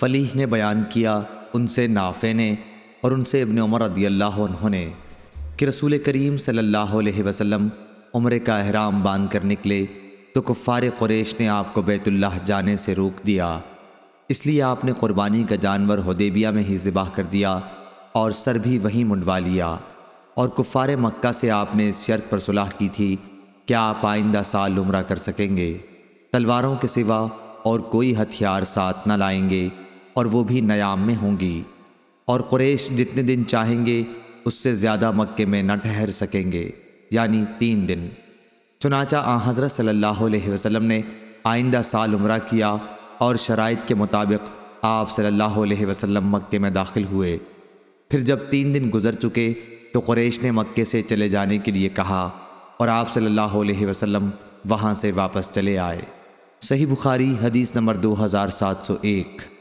فلیح نے بیان کیا ان سے نافع نے اور ان سے ابن عمر رضی اللہ عنہ نے کہ رسول کریم صلی اللہ علیہ وسلم عمرے کا احرام باندھ کر نکلے تو کفار قریش نے آپ کو بیت اللہ جانے سے روک دیا۔ اس لیے آپ نے قربانی کا جانور حدیبیہ میں ہی ذبح کر دیا اور سر بھی وہیں منڈوا لیا۔ اور کفار مکہ سے آپ نے اس شرط پر صلاح کی تھی کہ آپ آئندہ سال عمرہ کر سکیں گے۔ تلواروں کے سوا اور کوئی ہتھیار ساتھ نہ لائیں گے۔ اور وہ بھی نیام میں ہوں گی۔ اور قریش جتنے دن چاہیں گے، اس سے زیادہ مکے میں نہ ٹھہر سکیں گے یعنی تین دن۔ چنانچہ آ حضرت صلی اللہ علیہ وسلم نے آئندہ سال عمرہ کیا اور شرائط کے مطابق آپ صلی اللہ علیہ وسلم مکے میں داخل ہوئے۔ پھر جب تین دن گزر چکے، تو قریش نے مکے سے چلے جانے کے لیے کہا اور آپ صلی اللہ علیہ وسلم وہاں سے واپس چلے آئے۔ صحیح بخاری حدیث نمبر دو ہزار سات سو ایک۔